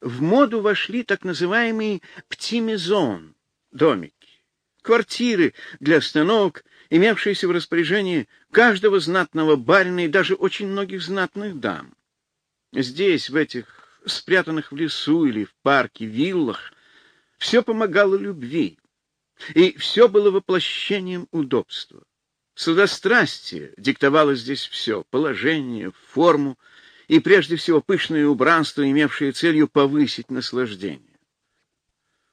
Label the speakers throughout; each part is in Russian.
Speaker 1: в моду вошли так называемые птимезон — домики, квартиры для остановок, имевшиеся в распоряжении каждого знатного барина и даже очень многих знатных дам. Здесь, в этих спрятанных в лесу или в парке виллах, все помогало любви, и все было воплощением удобства. Судострастие диктовало здесь все — положение, форму и, прежде всего, пышное убранство, имевшее целью повысить наслаждение.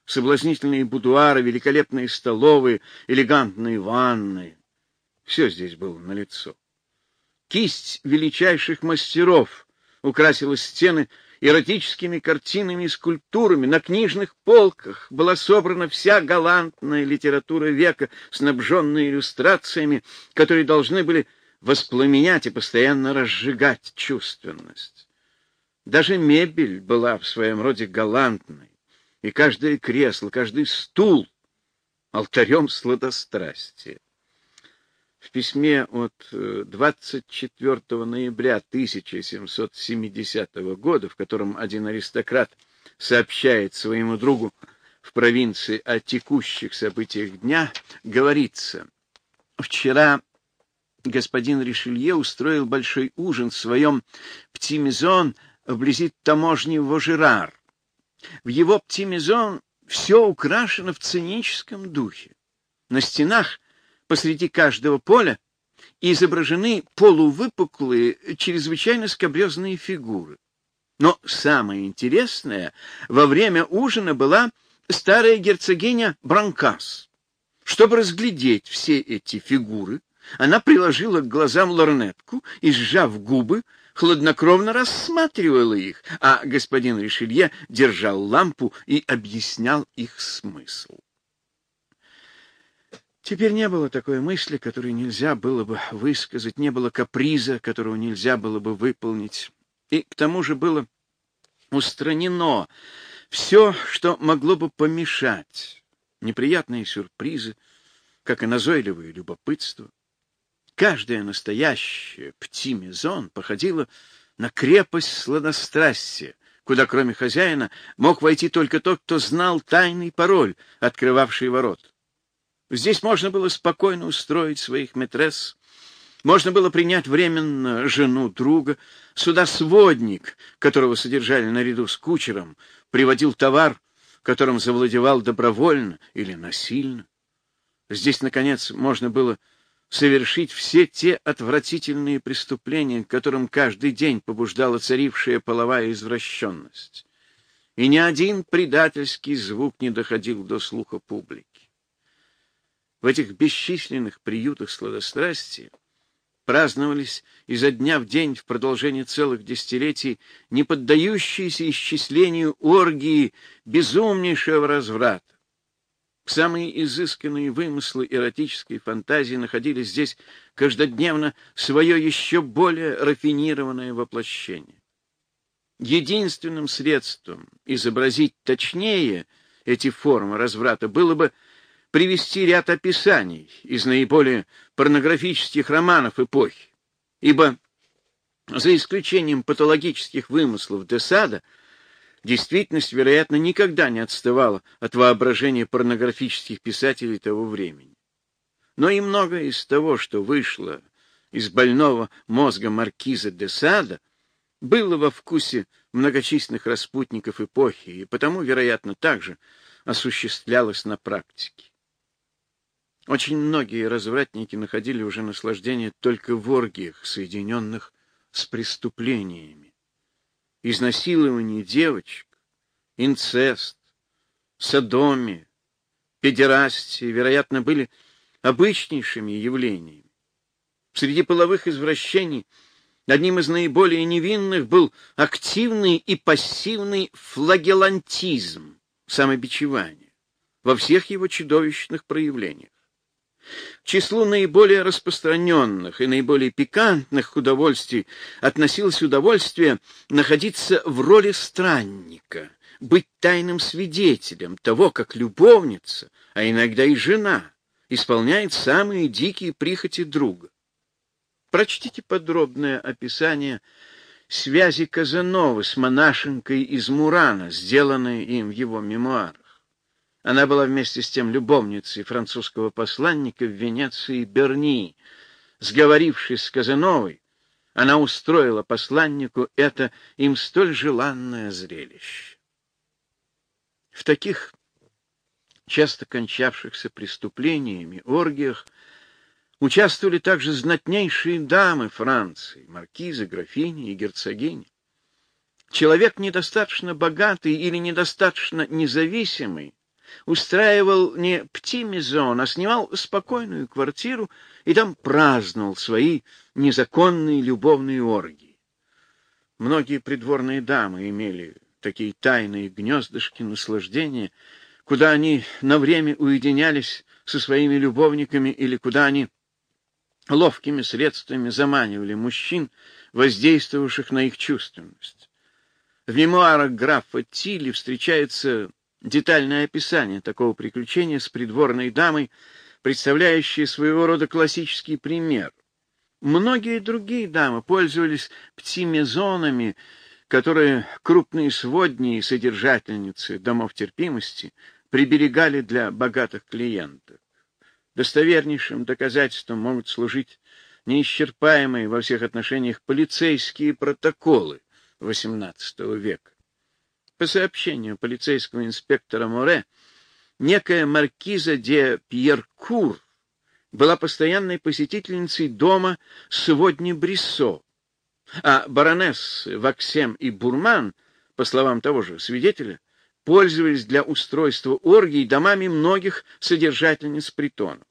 Speaker 1: Соблазнительные будуары, великолепные столовые, элегантные ванны — все здесь было налицо. Кисть величайших мастеров украсила стены эротическими картинами и скульптурами. На книжных полках была собрана вся галантная литература века, снабженная иллюстрациями, которые должны были воспламенять и постоянно разжигать чувственность. Даже мебель была в своем роде галантной, и каждое кресло, каждый стул — алтарем сладострастия. В письме от 24 э, ноября 1770 года, в котором один аристократ сообщает своему другу в провинции о текущих событиях дня, говорится, «Вчера господин Ришелье устроил большой ужин в своем птимизон вблизи таможни Вожерар. В его птимизон все украшено в циническом духе. На стенах посреди каждого поля изображены полувыпуклые, чрезвычайно скобрезные фигуры. Но самое интересное, во время ужина была старая герцогиня Бранкас. Чтобы разглядеть все эти фигуры, она приложила к глазам лорнетку и, сжав губы, хладнокровно рассматривала их, а господин Ришелье держал лампу и объяснял их смысл. Теперь не было такой мысли, которую нельзя было бы высказать, не было каприза, которого нельзя было бы выполнить. И к тому же было устранено все, что могло бы помешать. Неприятные сюрпризы, как и назойливое любопытство. Каждая настоящая птимезон походила на крепость сладострастия, куда кроме хозяина мог войти только тот, кто знал тайный пароль, открывавший ворот. Здесь можно было спокойно устроить своих метресс, можно было принять временно жену друга. Сюда сводник, которого содержали наряду с кучером, приводил товар, которым завладевал добровольно или насильно. Здесь, наконец, можно было совершить все те отвратительные преступления, которым каждый день побуждала царившая половая извращенность. И ни один предательский звук не доходил до слуха публики. В этих бесчисленных приютах сладострастия праздновались изо дня в день в продолжение целых десятилетий не поддающиеся исчислению оргии безумнейшего разврата. Самые изысканные вымыслы эротической фантазии находили здесь каждодневно свое еще более рафинированное воплощение. Единственным средством изобразить точнее эти формы разврата было бы привести ряд описаний из наиболее порнографических романов эпохи, ибо, за исключением патологических вымыслов Десада, действительность, вероятно, никогда не отставала от воображения порнографических писателей того времени. Но и многое из того, что вышло из больного мозга маркиза де Сада, было во вкусе многочисленных распутников эпохи и потому, вероятно, также осуществлялось на практике. Очень многие развратники находили уже наслаждение только в оргиях, соединенных с преступлениями. Изнасилование девочек, инцест, садомия, педерастия, вероятно, были обычнейшими явлениями. Среди половых извращений одним из наиболее невинных был активный и пассивный флагелантизм, самобичевание, во всех его чудовищных проявлениях. Числу наиболее распространенных и наиболее пикантных удовольствий относилось удовольствие находиться в роли странника, быть тайным свидетелем того, как любовница, а иногда и жена, исполняет самые дикие прихоти друга. Прочтите подробное описание связи Казанова с монашенкой из Мурана, сделанные им в его мемуарах. Она была вместе с тем любовницей французского посланника в Венеции Берни. Сговорившись с Казановой, она устроила посланнику это им столь желанное зрелище. В таких часто кончавшихся преступлениями, оргиях, участвовали также знатнейшие дамы Франции, маркизы, графини и герцогини. Человек недостаточно богатый или недостаточно независимый устраивал не птимизон, а снимал спокойную квартиру и там праздновал свои незаконные любовные оргии. Многие придворные дамы имели такие тайные гнездышки наслаждения, куда они на время уединялись со своими любовниками или куда они ловкими средствами заманивали мужчин, воздействовавших на их чувственность. В мемуарах графа Тилли встречается детальное описание такого приключения с придворной дамой, представляющее своего рода классический пример. Многие другие дамы пользовались птимезонами, которые крупные сводни и содержательницы домов терпимости приберегали для богатых клиентов. Достовернейшим доказательством могут служить неисчерпаемые во всех отношениях полицейские протоколы XVIII века. По сообщению полицейского инспектора Море, некая маркиза де Пьеркур была постоянной посетительницей дома Сводни Бриссо, а баронессы Ваксем и Бурман, по словам того же свидетеля, пользовались для устройства оргий домами многих содержательниц притонов.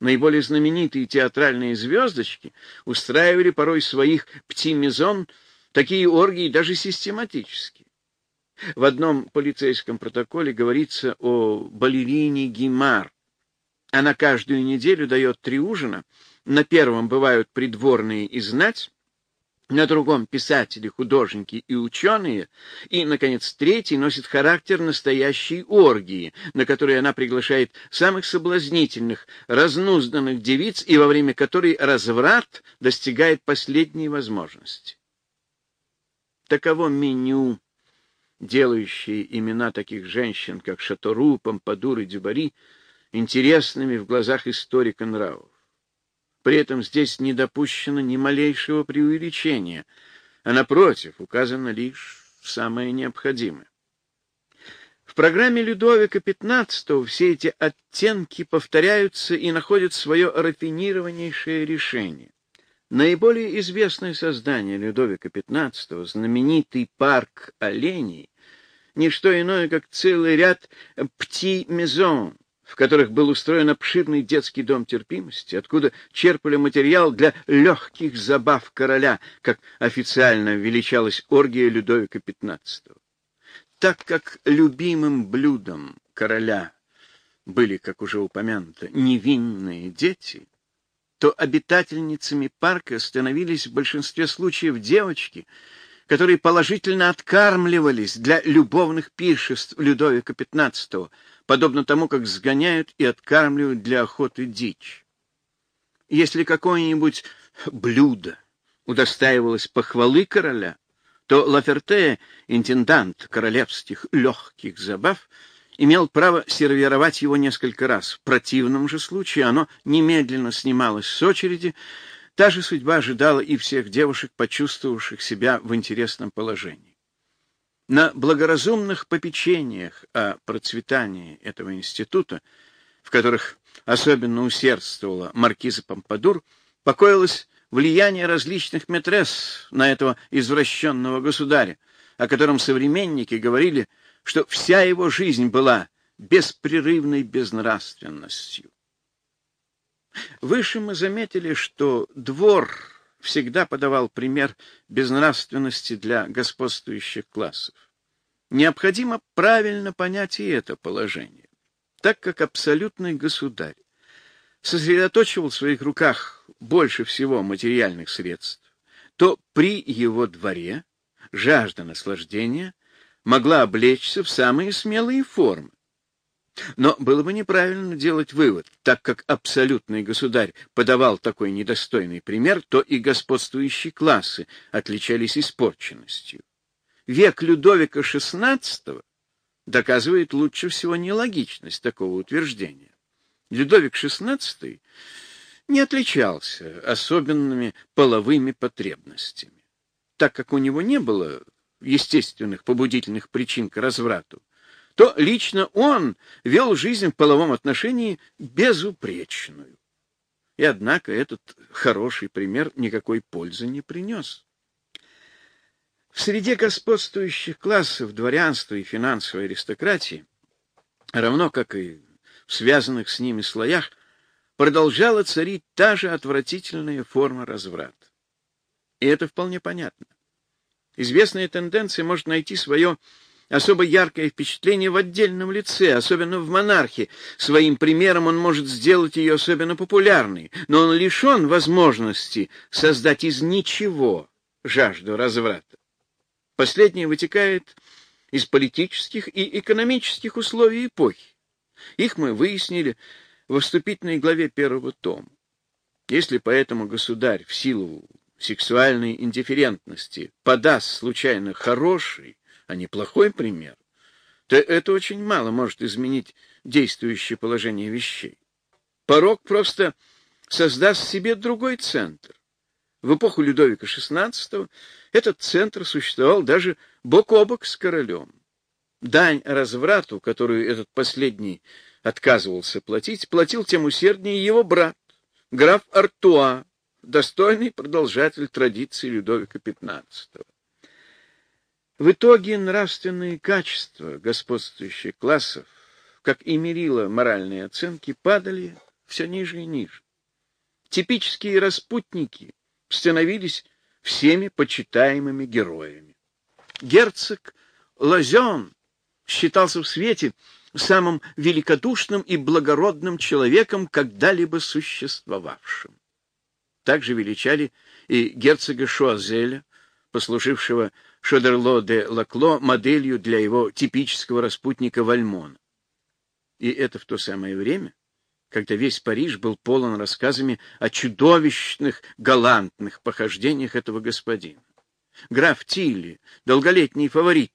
Speaker 1: Наиболее знаменитые театральные звездочки устраивали порой своих птимезон такие оргии даже систематически. В одном полицейском протоколе говорится о балерине Гимар. Она каждую неделю дает три ужина. На первом бывают придворные и знать, на другом писатели, художники и ученые, и, наконец, третий носит характер настоящей оргии, на которой она приглашает самых соблазнительных, разнузданных девиц, и во время которой разврат достигает последней возможности. Таково меню, делающее имена таких женщин, как Шатору, Помпадур и Дюбари, интересными в глазах историка нравов. При этом здесь не допущено ни малейшего преувеличения, а, напротив, указано лишь самое необходимое. В программе Людовика XV все эти оттенки повторяются и находят свое рафинированнейшее решение. Наиболее известное создание Людовика XV, знаменитый парк оленей, не что иное, как целый ряд пти-мезон, в которых был устроен обширный детский дом терпимости, откуда черпали материал для легких забав короля, как официально величалась оргия Людовика XV. Так как любимым блюдом короля были, как уже упомянуто, невинные дети, то обитательницами парка становились в большинстве случаев девочки, которые положительно откармливались для любовных пиршеств Людовика XV, подобно тому, как сгоняют и откармливают для охоты дичь. Если какое-нибудь блюдо удостаивалось похвалы короля, то Лаферте, интендант королевских легких забав, имел право сервировать его несколько раз. В противном же случае оно немедленно снималось с очереди. Та же судьба ожидала и всех девушек, почувствовавших себя в интересном положении. На благоразумных попечениях о процветании этого института, в которых особенно усердствовала маркиза Помпадур, покоилось влияние различных метрес на этого извращенного государя, о котором современники говорили, что вся его жизнь была беспрерывной безнравственностью. Выше мы заметили, что двор всегда подавал пример безнравственности для господствующих классов. Необходимо правильно понять и это положение, так как абсолютный государь сосредоточивал в своих руках больше всего материальных средств, то при его дворе жажда наслаждения могла облечься в самые смелые формы. Но было бы неправильно делать вывод, так как абсолютный государь подавал такой недостойный пример, то и господствующие классы отличались испорченностью. Век Людовика XVI доказывает лучше всего нелогичность такого утверждения. Людовик XVI не отличался особенными половыми потребностями, так как у него не было естественных побудительных причин к разврату, то лично он вел жизнь в половом отношении безупречную. И однако этот хороший пример никакой пользы не принес. В среде господствующих классов дворянства и финансовой аристократии, равно как и в связанных с ними слоях, продолжала царить та же отвратительная форма разврата. И это вполне понятно. Известная тенденция может найти свое особо яркое впечатление в отдельном лице, особенно в монархии. Своим примером он может сделать ее особенно популярной, но он лишен возможности создать из ничего жажду разврата. Последнее вытекает из политических и экономических условий эпохи. Их мы выяснили во вступительной главе первого тома. Если поэтому государь в силу сексуальной индифферентности подаст случайно хороший, а не плохой пример, то это очень мало может изменить действующее положение вещей. Порог просто создаст себе другой центр. В эпоху Людовика XVI этот центр существовал даже бок о бок с королем. Дань разврату, которую этот последний отказывался платить, платил тем усерднее его брат, граф Артуа, достойный продолжатель традиции Людовика XV. В итоге нравственные качества господствующих классов, как и мерило моральные оценки, падали все ниже и ниже. Типические распутники становились всеми почитаемыми героями. Герцог Лазен считался в свете самым великодушным и благородным человеком, когда-либо существовавшим. Также величали и герцога Шуазеля, послужившего Шодерло де Лакло моделью для его типического распутника Вальмона. И это в то самое время, когда весь Париж был полон рассказами о чудовищных галантных похождениях этого господина. Граф Тилли, долголетний фаворит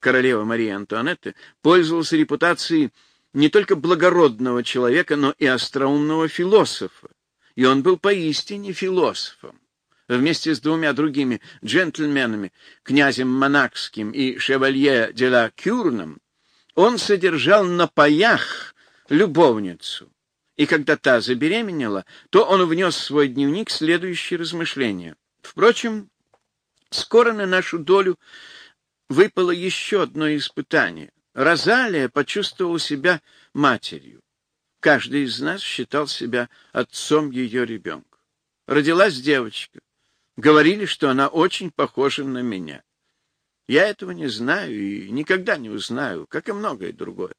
Speaker 1: королевы Марии Антуанетты, пользовался репутацией не только благородного человека, но и остроумного философа. И он был поистине философом вместе с двумя другими джентльменами, князем Монакским и шевалье де ла Кюрном, он содержал на паях любовницу. И когда та забеременела, то он внес в свой дневник следующие размышления. Впрочем, скоро на нашу долю выпало еще одно испытание. Розалия почувствовала себя матерью. Каждый из нас считал себя отцом ее ребенка. Родилась девочка. Говорили, что она очень похожа на меня. Я этого не знаю и никогда не узнаю, как и многое другое.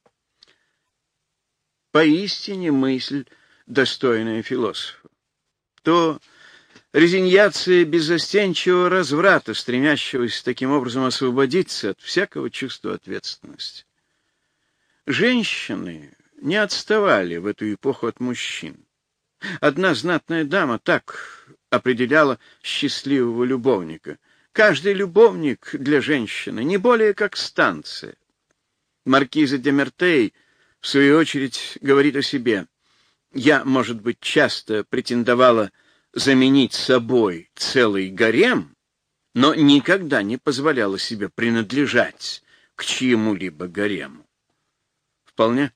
Speaker 1: Поистине мысль, достойная философа. То резиньяция безостенчивого разврата, стремящегося таким образом освободиться от всякого чувства ответственности. Женщины не отставали в эту эпоху от мужчин. Одна знатная дама так определяла счастливого любовника. Каждый любовник для женщины не более как станция. Маркиза де Мертей, в свою очередь, говорит о себе. Я, может быть, часто претендовала заменить собой целый гарем, но никогда не позволяла себе принадлежать к чьему-либо гарему. Вполне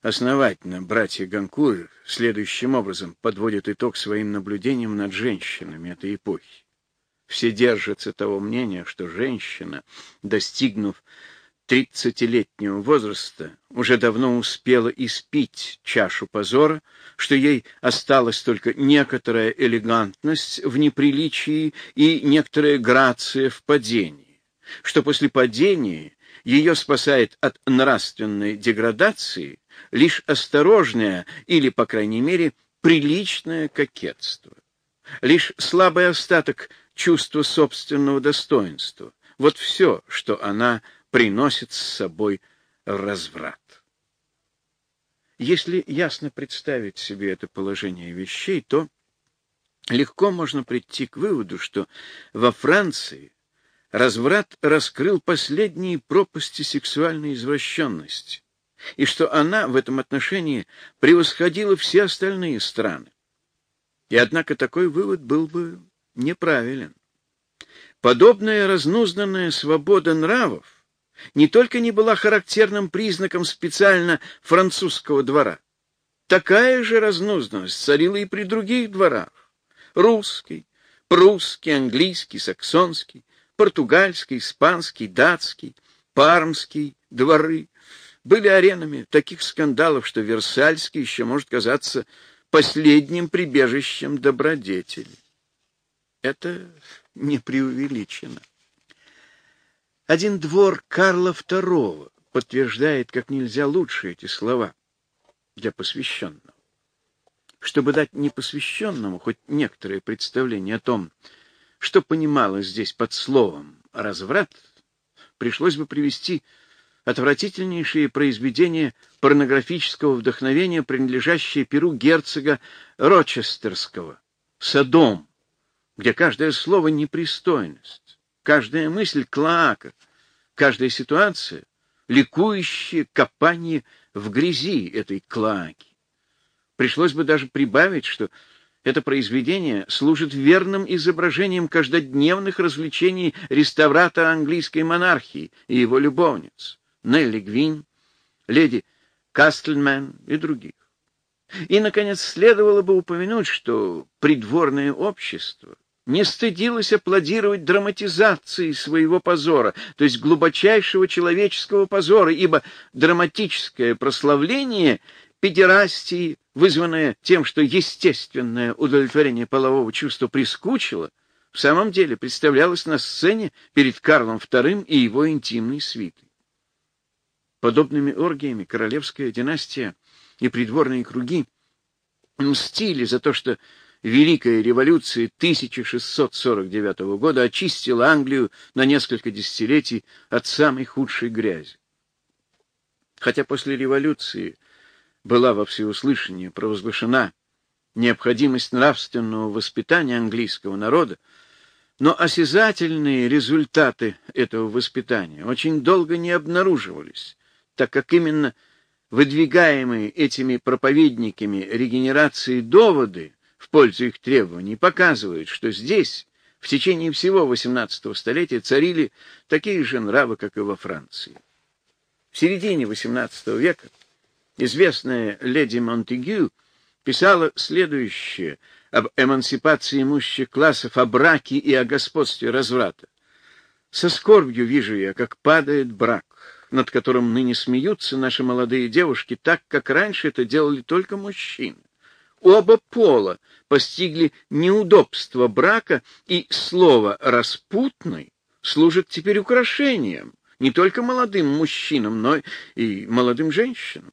Speaker 1: Основательно братья Ганкур следующим образом подводят итог своим наблюдениям над женщинами этой эпохи. Все держатся того мнения, что женщина, достигнув тридцатилетнего возраста, уже давно успела испить чашу позора, что ей осталась только некоторая элегантность в неприличии и некоторая грация в падении, что после падения ее спасает от нравственной деградации лишь осторожное или, по крайней мере, приличное кокетство. Лишь слабый остаток чувства собственного достоинства. Вот все, что она приносит с собой разврат. Если ясно представить себе это положение вещей, то легко можно прийти к выводу, что во Франции разврат раскрыл последние пропасти сексуальной извращенности, и что она в этом отношении превосходила все остальные страны. И однако такой вывод был бы неправилен. Подобная разнузданная свобода нравов не только не была характерным признаком специально французского двора. Такая же разнузданность царила и при других дворах. Русский, прусский, английский, саксонский, португальский, испанский, датский, пармский дворы были аренами таких скандалов, что Версальский еще может казаться последним прибежищем добродетели. Это не преувеличено. Один двор Карла II подтверждает как нельзя лучше эти слова для посвященного. Чтобы дать непосвященному хоть некоторое представление о том, что понималось здесь под словом «разврат», пришлось бы привести отвратительнейшие произведения порнографического вдохновения, принадлежащие перу герцога Рочестерского, «Содом», где каждое слово — непристойность, каждая мысль — клоака, каждая ситуация — ликующее копание в грязи этой клоаки. Пришлось бы даже прибавить, что это произведение служит верным изображением каждодневных развлечений реставратора английской монархии и его любовниц, Нелли Гвин, леди Кастльмен и других. И, наконец, следовало бы упомянуть, что придворное общество не стыдилось аплодировать драматизации своего позора, то есть глубочайшего человеческого позора, ибо драматическое прославление педерастии, вызванное тем, что естественное удовлетворение полового чувства прискучило, в самом деле представлялось на сцене перед Карлом II и его интимной свитой. Подобными оргиями королевская династия и придворные круги мстили за то, что Великая революция 1649 года очистила Англию на несколько десятилетий от самой худшей грязи. Хотя после революции была во всеуслышание провозглашена необходимость нравственного воспитания английского народа, но осязательные результаты этого воспитания очень долго не обнаруживались, так как именно выдвигаемые этими проповедниками регенерации доводы в пользу их требований показывают, что здесь в течение всего XVIII столетия царили такие же нравы, как и во Франции. В середине XVIII века известная леди Монтегю писала следующее об эмансипации имущих классов, о браке и о господстве разврата. «Со скорбью вижу я, как падает брак, над которым ныне смеются наши молодые девушки, так, как раньше это делали только мужчины. Оба пола постигли неудобство брака, и слово «распутный» служит теперь украшением не только молодым мужчинам, но и молодым женщинам.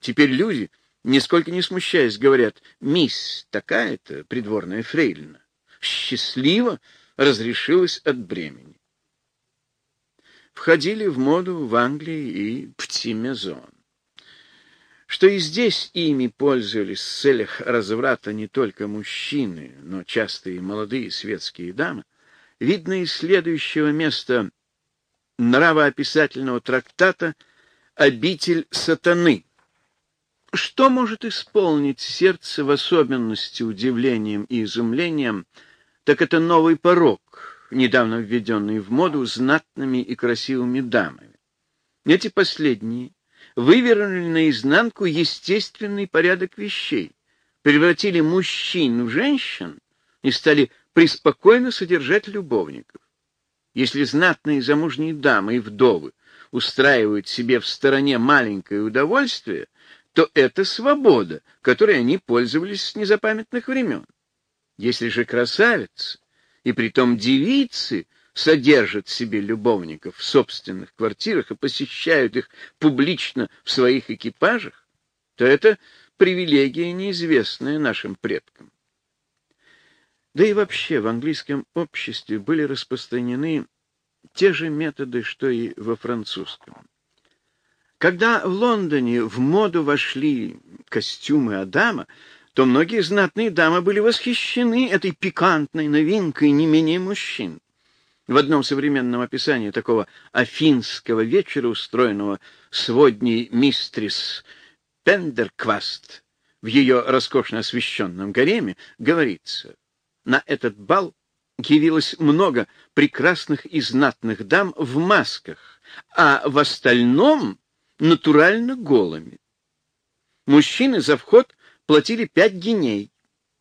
Speaker 1: Теперь люди, нисколько не смущаясь, говорят «Мисс такая-то, придворная фрейлина, счастливо разрешилась от бремени». Входили в моду в Англии и птимезон что и здесь ими пользовались в целях разврата не только мужчины, но часто и молодые светские дамы, видно из следующего места нравоописательного трактата «Обитель сатаны». Что может исполнить сердце в особенности удивлением и изумлением, так это новый порог, недавно введенный в моду знатными и красивыми дамами. Эти последние вывернули наизнанку естественный порядок вещей, превратили мужчин в женщин и стали преспокойно содержать любовников. Если знатные замужние дамы и вдовы устраивают себе в стороне маленькое удовольствие, то это свобода, которой они пользовались с незапамятных времен. Если же красавицы, и притом девицы, содержат себе любовников в собственных квартирах и посещают их публично в своих экипажах, то это привилегия, неизвестная нашим предкам. Да и вообще в английском обществе были распространены те же методы, что и во французском. Когда в Лондоне в моду вошли костюмы Адама, то многие знатные дамы были восхищены этой пикантной новинкой не менее мужчин. В одном современном описании такого афинского вечера, устроенного сводней мистрис Пендеркваст в ее роскошно освещенном гареме, говорится, на этот бал явилось много прекрасных и знатных дам в масках, а в остальном натурально голыми. Мужчины за вход платили пять геней.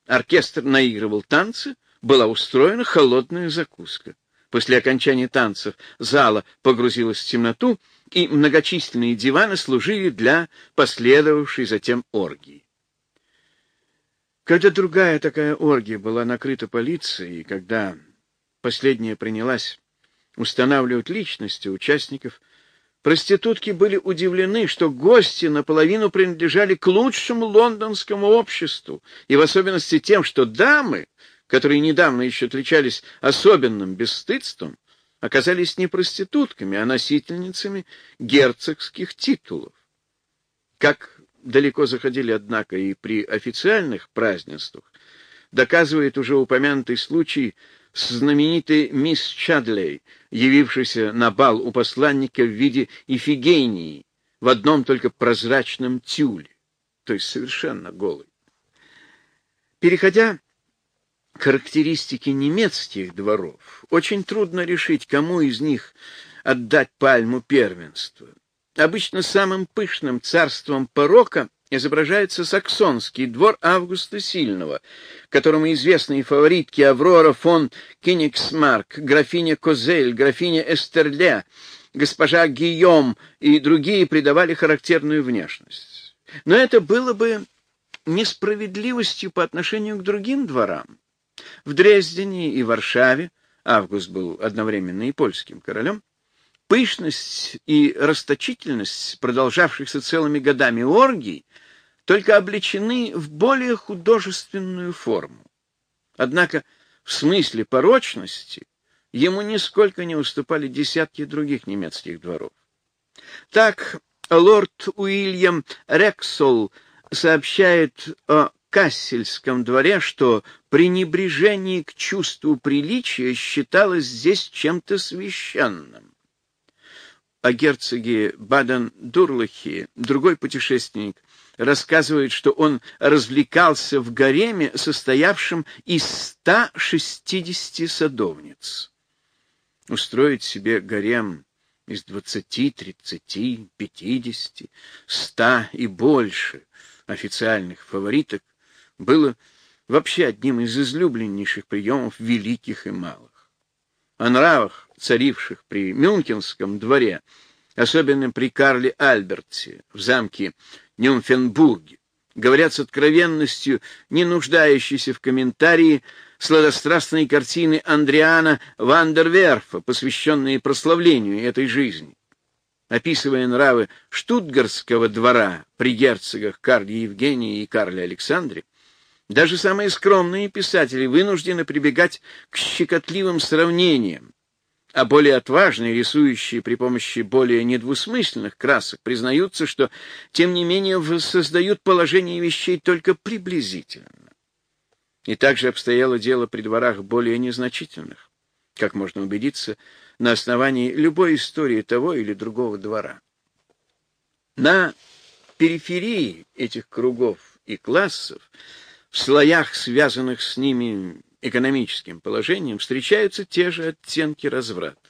Speaker 1: Оркестр наигрывал танцы, была устроена холодная закуска. После окончания танцев зала погрузилась в темноту, и многочисленные диваны служили для последовавшей затем оргии. Когда другая такая оргия была накрыта полицией, когда последняя принялась устанавливать личности участников, Проститутки были удивлены, что гости наполовину принадлежали к лучшему лондонскому обществу, и в особенности тем, что дамы, которые недавно еще отличались особенным бесстыдством, оказались не проститутками, а носительницами герцогских титулов. Как далеко заходили, однако, и при официальных празднествах, доказывает уже упомянутый случай с знаменитой мисс Чадлей, явившейся на бал у посланника в виде Ифигении, в одном только прозрачном тюле, то есть совершенно голый. Переходя к характеристике немецких дворов, очень трудно решить, кому из них отдать пальму первенства. Обычно самым пышным царством порока изображается саксонский двор Августа Сильного, которому известные фаворитки Аврора фон Кенигсмарк, графиня Козель, графиня Эстерле, госпожа Гийом и другие придавали характерную внешность. Но это было бы несправедливостью по отношению к другим дворам. В Дрездене и Варшаве Август был одновременно и польским королем, пышность и расточительность продолжавшихся целыми годами оргий только облечены в более художественную форму. Однако в смысле порочности ему нисколько не уступали десятки других немецких дворов. Так лорд Уильям Рексол сообщает о Кассельском дворе, что пренебрежение к чувству приличия считалось здесь чем-то священным. О герцоге Баден-Дурлахе другой путешественник рассказывает, что он развлекался в гареме, состоявшем из 160 садовниц. Устроить себе гарем из 20, 30, 50, 100 и больше официальных фавориток было вообще одним из излюбленнейших приемов великих и малых. О нравах, царивших при Мюнхенском дворе, особенно при Карле Альберте в замке Нюмфенбурге, говорят с откровенностью, не нуждающейся в комментарии, сладострастные картины Андриана Вандерверфа, посвященные прославлению этой жизни. Описывая нравы штутгарского двора при герцогах Карле Евгении и Карле Александре, даже самые скромные писатели вынуждены прибегать к щекотливым сравнениям, а более отважные, рисующие при помощи более недвусмысленных красок, признаются, что, тем не менее, создают положение вещей только приблизительно. И также обстояло дело при дворах более незначительных, как можно убедиться на основании любой истории того или другого двора. На периферии этих кругов и классов, в слоях, связанных с ними экономическим положением встречаются те же оттенки разврата.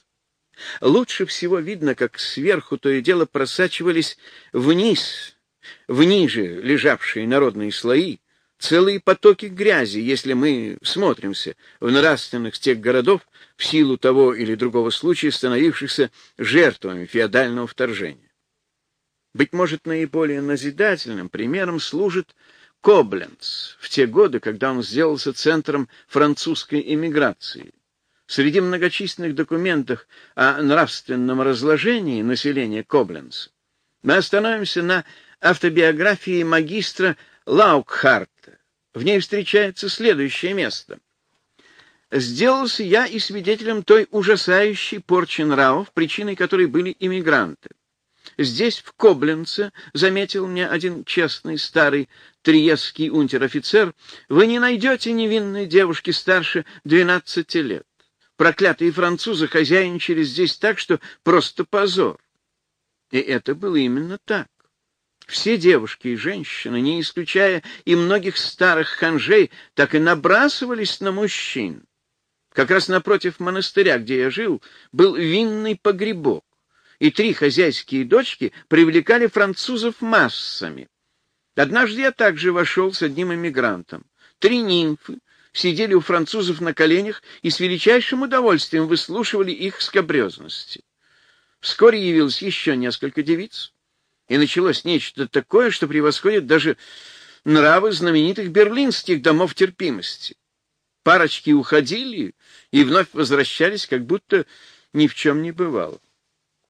Speaker 1: Лучше всего видно, как сверху то и дело просачивались вниз, в ниже лежавшие народные слои, целые потоки грязи, если мы смотримся в нравственных тех городов в силу того или другого случая, становившихся жертвами феодального вторжения. Быть может, наиболее назидательным примером служит Кобленц в те годы, когда он сделался центром французской эмиграции. Среди многочисленных документов о нравственном разложении населения Кобленца мы остановимся на автобиографии магистра Лаукхарта. В ней встречается следующее место. «Сделался я и свидетелем той ужасающей порчи нравов, причиной которой были иммигранты. Здесь, в Кобленце, заметил мне один честный старый триесский унтер-офицер, вы не найдете невинной девушки старше двенадцати лет. Проклятые французы хозяйничали здесь так, что просто позор. И это было именно так. Все девушки и женщины, не исключая и многих старых ханжей, так и набрасывались на мужчин. Как раз напротив монастыря, где я жил, был винный погребок, и три хозяйские дочки привлекали французов массами. Однажды я также вошел с одним эмигрантом. Три нимфы сидели у французов на коленях и с величайшим удовольствием выслушивали их скобрезности. Вскоре явилось еще несколько девиц, и началось нечто такое, что превосходит даже нравы знаменитых берлинских домов терпимости. Парочки уходили и вновь возвращались, как будто ни в чем не бывало.